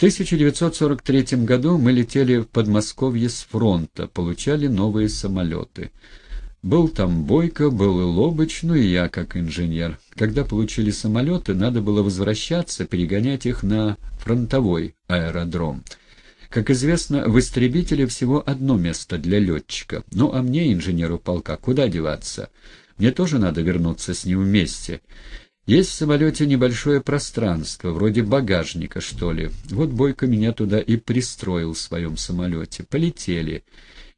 1943 году мы летели в Подмосковье с фронта, получали новые самолеты. Был там Бойко, был и Лобыч, ну и я как инженер. Когда получили самолеты, надо было возвращаться, перегонять их на фронтовой аэродром. Как известно, в истребителе всего одно место для летчика. Ну а мне, инженеру полка, куда деваться? Мне тоже надо вернуться с ним вместе. Есть в самолете небольшое пространство, вроде багажника, что ли. Вот Бойко меня туда и пристроил в своем самолете. Полетели.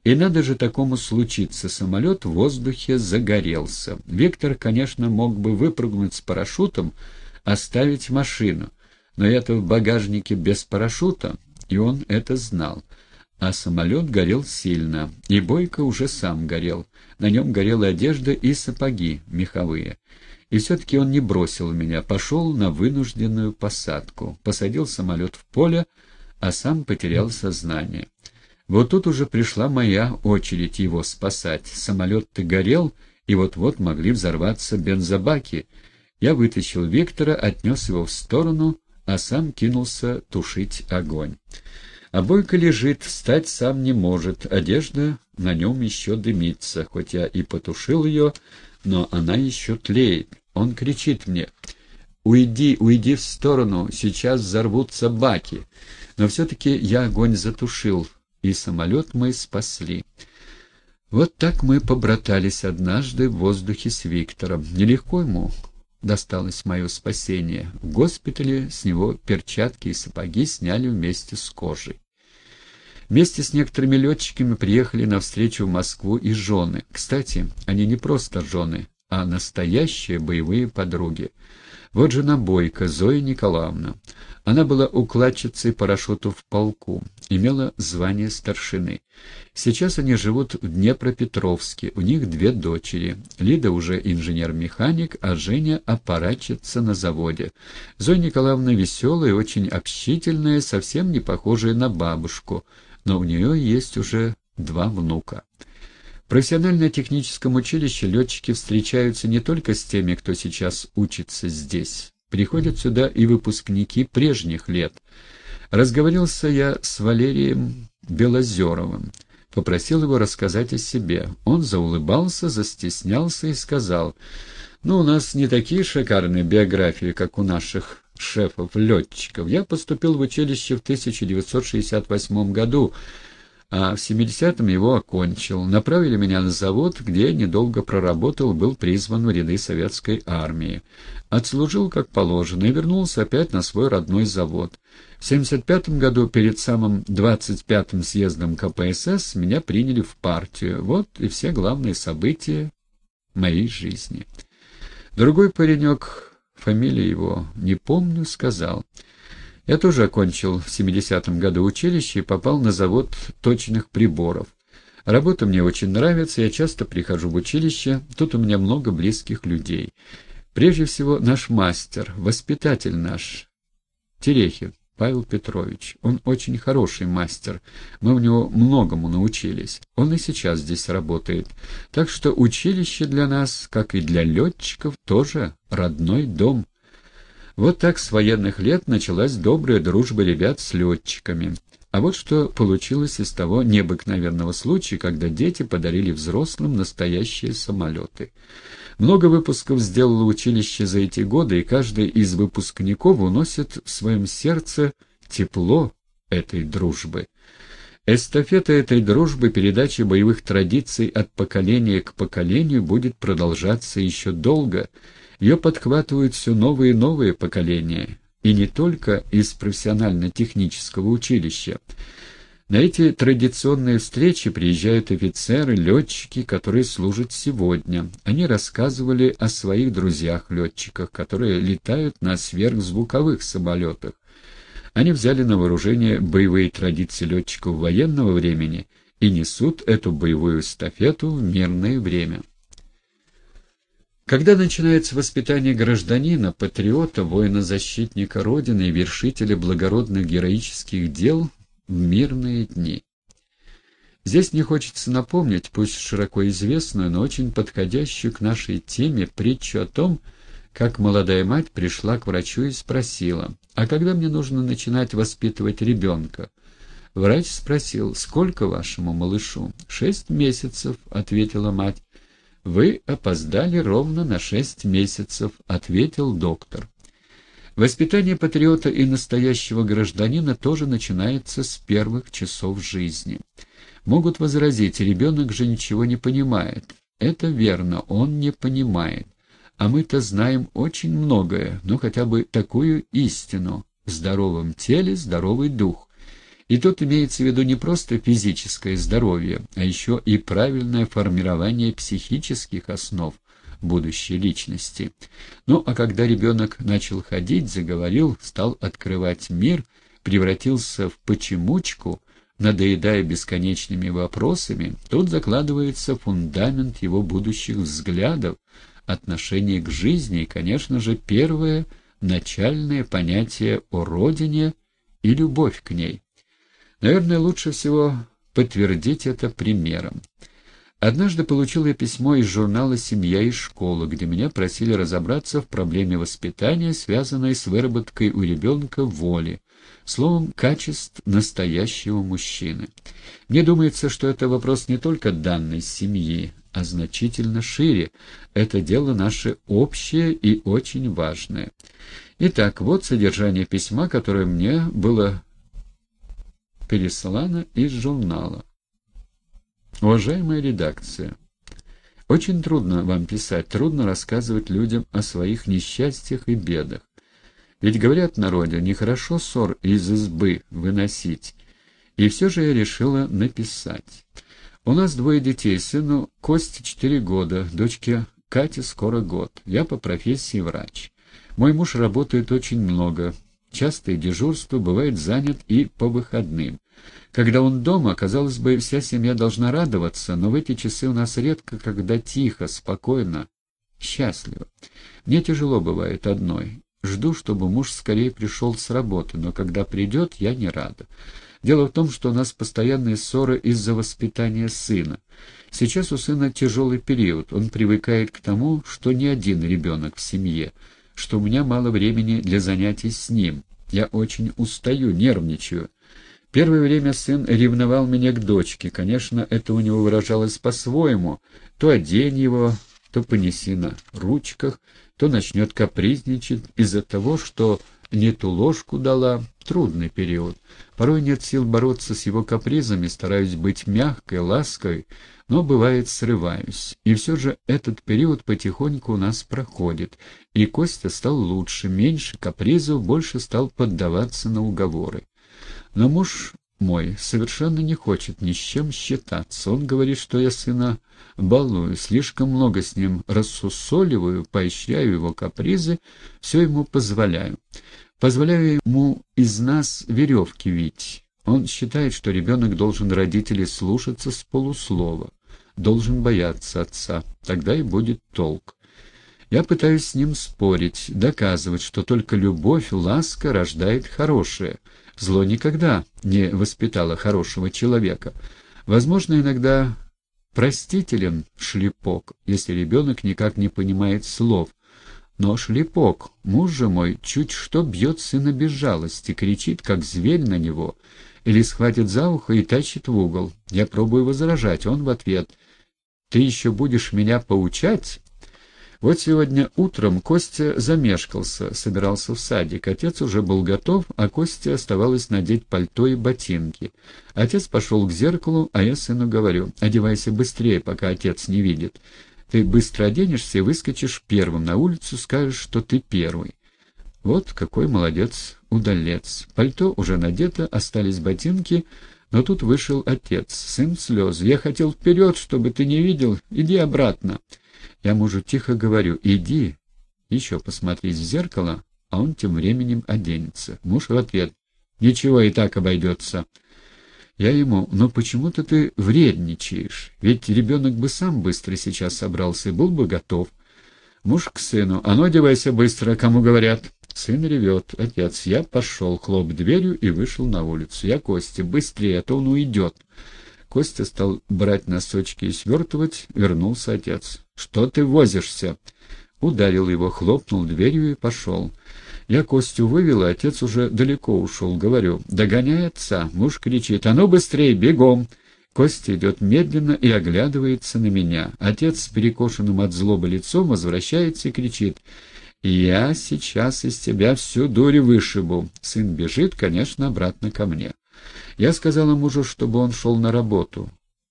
И надо же такому случиться, самолет в воздухе загорелся. Виктор, конечно, мог бы выпрыгнуть с парашютом, оставить машину. Но это в багажнике без парашюта, и он это знал. А самолет горел сильно, и Бойко уже сам горел. На нем горела одежда и сапоги меховые. И все-таки он не бросил меня, пошел на вынужденную посадку, посадил самолет в поле, а сам потерял сознание. Вот тут уже пришла моя очередь его спасать. Самолет-то горел, и вот-вот могли взорваться бензобаки. Я вытащил Виктора, отнес его в сторону, а сам кинулся тушить огонь. А Бойко лежит, встать сам не может, одежда на нем еще дымится, хоть я и потушил ее, но она еще тлеет. Он кричит мне «Уйди, уйди в сторону, сейчас взорвутся баки». Но все-таки я огонь затушил, и самолет мы спасли. Вот так мы побратались однажды в воздухе с Виктором. Нелегко ему досталось мое спасение. В госпитале с него перчатки и сапоги сняли вместе с кожей. Вместе с некоторыми летчиками приехали навстречу в Москву и жены. Кстати, они не просто жены, а настоящие боевые подруги. Вот жена Бойко, Зоя Николаевна. Она была укладчицей парашюту в полку, имела звание старшины. Сейчас они живут в Днепропетровске, у них две дочери. Лида уже инженер-механик, а Женя — аппаратчица на заводе. Зоя Николаевна веселая, очень общительная, совсем не похожая на бабушку, но у нее есть уже два внука. Профессионально-техническом училище летчики встречаются не только с теми, кто сейчас учится здесь. Приходят сюда и выпускники прежних лет. Разговорился я с Валерием Белозеровым. Попросил его рассказать о себе. Он заулыбался, застеснялся и сказал, «Ну, у нас не такие шикарные биографии, как у наших шефов-летчиков. Я поступил в училище в 1968 году, а в 70-м его окончил. Направили меня на завод, где недолго проработал, был призван в ряды советской армии. Отслужил как положено и вернулся опять на свой родной завод. В 75 году, перед самым 25-м съездом КПСС, меня приняли в партию. Вот и все главные события моей жизни. Другой паренек, фамилия его не помню, сказал... Я тоже окончил в 70-м году училище и попал на завод точных приборов. Работа мне очень нравится, я часто прихожу в училище, тут у меня много близких людей. Прежде всего наш мастер, воспитатель наш, Терехин Павел Петрович. Он очень хороший мастер, мы у него многому научились. Он и сейчас здесь работает. Так что училище для нас, как и для летчиков, тоже родной дом. Вот так с военных лет началась добрая дружба ребят с летчиками. А вот что получилось из того необыкновенного случая, когда дети подарили взрослым настоящие самолеты. Много выпусков сделало училище за эти годы, и каждый из выпускников уносит в своем сердце тепло этой дружбы. Эстафета этой дружбы, передача боевых традиций от поколения к поколению будет продолжаться еще долго, ее подхватывают все новые и новые поколения, и не только из профессионально-технического училища. На эти традиционные встречи приезжают офицеры, летчики, которые служат сегодня. Они рассказывали о своих друзьях-летчиках, которые летают на сверхзвуковых самолетах. Они взяли на вооружение боевые традиции летчиков военного времени и несут эту боевую эстафету в мирное время. Когда начинается воспитание гражданина, патриота, воина-защитника Родины и вершителя благородных героических дел в мирные дни? Здесь мне хочется напомнить, пусть широко известную, но очень подходящую к нашей теме притчу о том, как молодая мать пришла к врачу и спросила, «А когда мне нужно начинать воспитывать ребенка?» Врач спросил, «Сколько вашему малышу?» «Шесть месяцев», — ответила мать. «Вы опоздали ровно на шесть месяцев», — ответил доктор. Воспитание патриота и настоящего гражданина тоже начинается с первых часов жизни. Могут возразить, ребенок же ничего не понимает. Это верно, он не понимает. А мы-то знаем очень многое, ну хотя бы такую истину. В здоровом теле здоровый дух. И тут имеется в виду не просто физическое здоровье, а еще и правильное формирование психических основ будущей личности. Ну а когда ребенок начал ходить, заговорил, стал открывать мир, превратился в почемучку, надоедая бесконечными вопросами, тут закладывается фундамент его будущих взглядов, отношение к жизни и, конечно же, первое начальное понятие о родине и любовь к ней. Наверное, лучше всего подтвердить это примером. Однажды получил я письмо из журнала «Семья и школа», где меня просили разобраться в проблеме воспитания, связанной с выработкой у ребенка воли, словом, качеств настоящего мужчины. Мне думается, что это вопрос не только данной семьи, а значительно шире. Это дело наше общее и очень важное. Итак, вот содержание письма, которое мне было переслано из журнала. Уважаемая редакция, очень трудно вам писать, трудно рассказывать людям о своих несчастьях и бедах. Ведь говорят народе, нехорошо ссор из избы выносить. И все же я решила написать. У нас двое детей, сыну Косте четыре года, дочке Кате скоро год. Я по профессии врач. Мой муж работает очень много. Частые дежурства, бывает занят и по выходным. Когда он дома, казалось бы, вся семья должна радоваться, но в эти часы у нас редко, когда тихо, спокойно, счастливо. Мне тяжело бывает одной. Жду, чтобы муж скорее пришел с работы, но когда придет, я не рада. Дело в том, что у нас постоянные ссоры из-за воспитания сына. Сейчас у сына тяжелый период, он привыкает к тому, что не один ребенок в семье, что у меня мало времени для занятий с ним. Я очень устаю, нервничаю. Первое время сын ревновал меня к дочке. Конечно, это у него выражалось по-своему. То одень его, то понеси на ручках, то начнет капризничать из-за того, что не ту ложку дала. Трудный период. Порой нет сил бороться с его капризами, стараюсь быть мягкой, лаской, но бывает срываюсь. И все же этот период потихоньку у нас проходит, и Костя стал лучше, меньше капризов, больше стал поддаваться на уговоры. Но муж мой совершенно не хочет ни с чем считаться. Он говорит, что я сына балую, слишком много с ним рассусоливаю, поощряю его капризы, все ему позволяю. Позволяю ему из нас веревки вить. Он считает, что ребенок должен родителей слушаться с полуслова, должен бояться отца, тогда и будет толк. Я пытаюсь с ним спорить, доказывать, что только любовь, ласка рождает хорошее. Зло никогда не воспитало хорошего человека. Возможно, иногда простителен шлепок, если ребенок никак не понимает слов — но шлепок, муж же мой, чуть что бьет сына без жалости, кричит, как зверь на него, или схватит за ухо и тащит в угол. Я пробую возражать, он в ответ. «Ты еще будешь меня поучать?» Вот сегодня утром Костя замешкался, собирался в садик. Отец уже был готов, а Косте оставалось надеть пальто и ботинки. Отец пошел к зеркалу, а я сыну говорю, «Одевайся быстрее, пока отец не видит». Ты быстро оденешься и выскочишь первым на улицу, скажешь, что ты первый. Вот какой молодец удалец. Пальто уже надето, остались ботинки, но тут вышел отец. Сын слез. Я хотел вперед, чтобы ты не видел. Иди обратно. Я мужу тихо говорю, иди. Еще посмотреть в зеркало, а он тем временем оденется. Муж в ответ. Ничего, и так обойдется. Я ему, но почему-то ты вредничаешь, ведь ребенок бы сам быстро сейчас собрался и был бы готов. Муж к сыну, а ну одевайся быстро, кому говорят. Сын ревет. Отец, я пошел, хлоп дверью и вышел на улицу. Я Костя, быстрее, а то он уйдет. Костя стал брать носочки и свертывать, вернулся отец. «Что ты возишься?» Ударил его, хлопнул дверью и пошел. Я Костю вывел, а отец уже далеко ушел. Говорю, догоняй отца. Муж кричит, а ну быстрее, бегом. Костя идет медленно и оглядывается на меня. Отец с перекошенным от злобы лицом возвращается и кричит, «Я сейчас из тебя всю дурь вышибу». Сын бежит, конечно, обратно ко мне. Я сказала мужу, чтобы он шел на работу.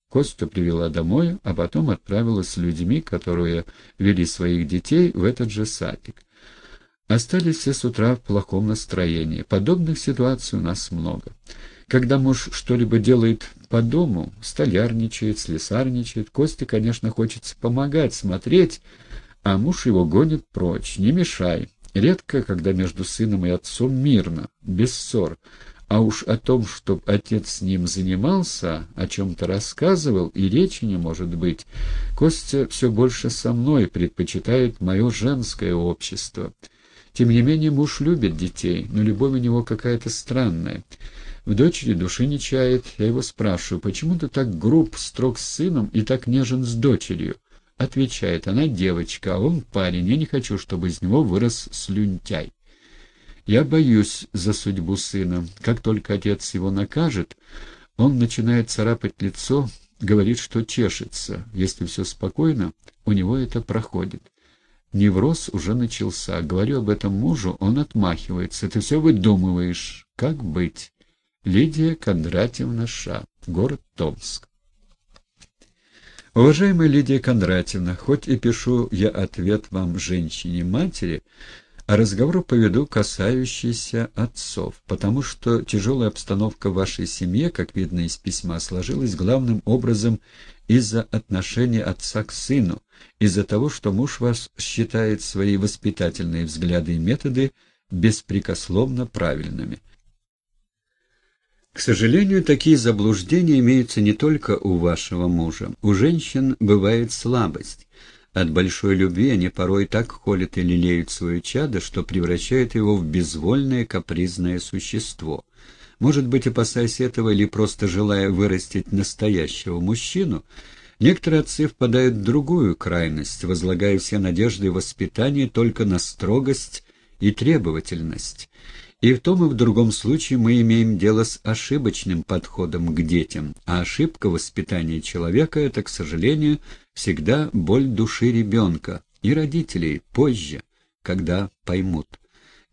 Костю привела домой, а потом отправила с людьми, которые вели своих детей в этот же садик. Остались все с утра в плохом настроении. Подобных ситуаций у нас много. Когда муж что-либо делает по дому, столярничает, слесарничает, Косте, конечно, хочется помогать, смотреть, а муж его гонит прочь. Не мешай. Редко, когда между сыном и отцом мирно, без ссор. А уж о том, чтоб отец с ним занимался, о чем-то рассказывал, и речи не может быть. Костя все больше со мной предпочитает мое женское общество. Тем не менее, муж любит детей, но любовь у него какая-то странная. В дочери души не чает. Я его спрашиваю, почему ты так груб, строг с сыном и так нежен с дочерью? Отвечает, она девочка, а он парень, я не хочу, чтобы из него вырос слюнтяй. Я боюсь за судьбу сына. Как только отец его накажет, он начинает царапать лицо, говорит, что чешется. Если все спокойно, у него это проходит. Невроз уже начался. Говорю об этом мужу, он отмахивается. Ты все выдумываешь. Как быть? Лидия Кондратьевна Ша, город Томск. Уважаемая Лидия Кондратьевна, хоть и пишу я ответ вам, женщине-матери, а разговор поведу касающийся отцов, потому что тяжелая обстановка в вашей семье, как видно из письма, сложилась главным образом из-за отношения отца к сыну, из-за того, что муж вас считает свои воспитательные взгляды и методы беспрекословно правильными. К сожалению, такие заблуждения имеются не только у вашего мужа. У женщин бывает слабость. От большой любви они порой так холят и лелеют свое чадо, что превращают его в безвольное капризное существо. Может быть, опасаясь этого или просто желая вырастить настоящего мужчину, некоторые отцы впадают в другую крайность, возлагая все надежды и воспитание только на строгость и требовательность. И в том и в другом случае мы имеем дело с ошибочным подходом к детям, а ошибка воспитания человека — это, к сожалению, всегда боль души ребенка и родителей позже, когда поймут.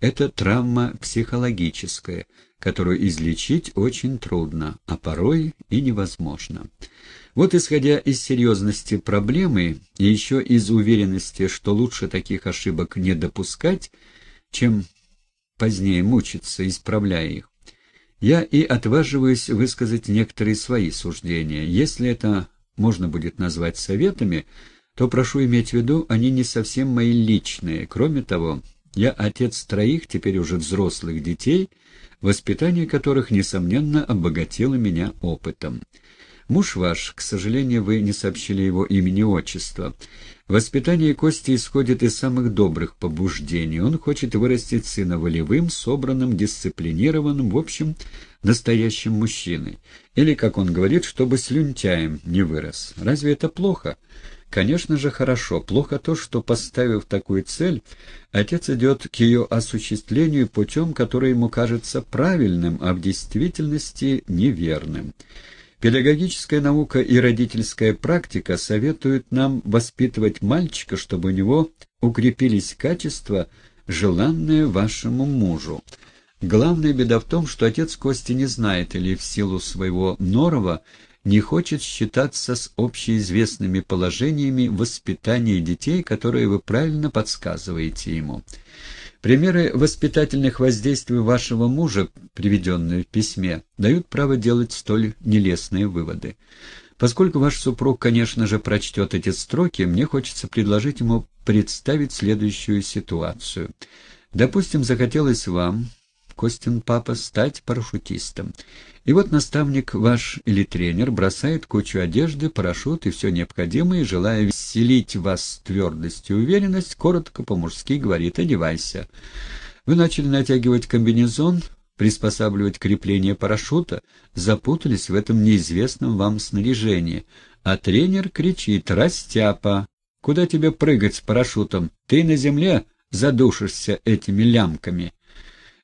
Это травма психологическая, которую излечить очень трудно, а порой и невозможно. Вот исходя из серьезности проблемы и еще из уверенности, что лучше таких ошибок не допускать, чем позднее мучиться, исправляя их. Я и отваживаюсь высказать некоторые свои суждения. Если это можно будет назвать советами, то прошу иметь в виду, они не совсем мои личные. Кроме того, я отец троих, теперь уже взрослых детей, воспитание которых, несомненно, обогатило меня опытом. Муж ваш, к сожалению, вы не сообщили его имени отчества. Воспитание Кости исходит из самых добрых побуждений. Он хочет вырастить сына волевым, собранным, дисциплинированным, в общем, настоящим мужчиной. Или, как он говорит, чтобы слюнтяем не вырос. Разве это плохо? Конечно же, хорошо. Плохо то, что, поставив такую цель, отец идет к ее осуществлению путем, который ему кажется правильным, а в действительности неверным. Педагогическая наука и родительская практика советуют нам воспитывать мальчика, чтобы у него укрепились качества, желанные вашему мужу. Главная беда в том, что отец Кости не знает или в силу своего норова не хочет считаться с общеизвестными положениями воспитания детей, которые вы правильно подсказываете ему. Примеры воспитательных воздействий вашего мужа, приведенные в письме, дают право делать столь нелестные выводы. Поскольку ваш супруг, конечно же, прочтет эти строки, мне хочется предложить ему представить следующую ситуацию. Допустим, захотелось вам, Костин папа, стать парашютистом. И вот наставник ваш или тренер бросает кучу одежды, парашют и все необходимое, желая веселить вас твердость и уверенность, коротко по-мужски говорит «одевайся». Вы начали натягивать комбинезон, приспосабливать крепление парашюта, запутались в этом неизвестном вам снаряжении, а тренер кричит «Растяпа! Куда тебе прыгать с парашютом? Ты на земле задушишься этими лямками.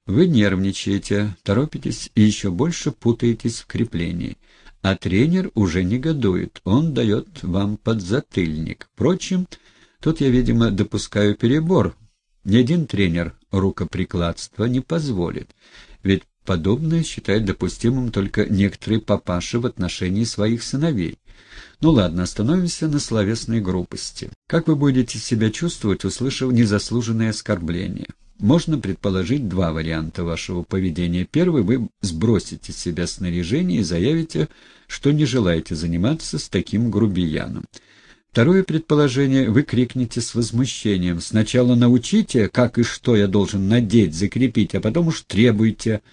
Вы нервничаете, торопитесь и еще больше путаетесь в креплении. А тренер уже негодует, он дает вам подзатыльник. Впрочем, тут я, видимо, допускаю перебор. Ни один тренер рукоприкладства не позволит, ведь подобное считает допустимым только некоторые папаши в отношении своих сыновей. Ну ладно, остановимся на словесной грубости. Как вы будете себя чувствовать, услышав незаслуженное оскорбление? Можно предположить два варианта вашего поведения. Первый – вы сбросите с себя снаряжение и заявите, что не желаете заниматься с таким грубияном. Второе предположение – вы крикнете с возмущением. Сначала научите, как и что я должен надеть, закрепить, а потом уж требуйте –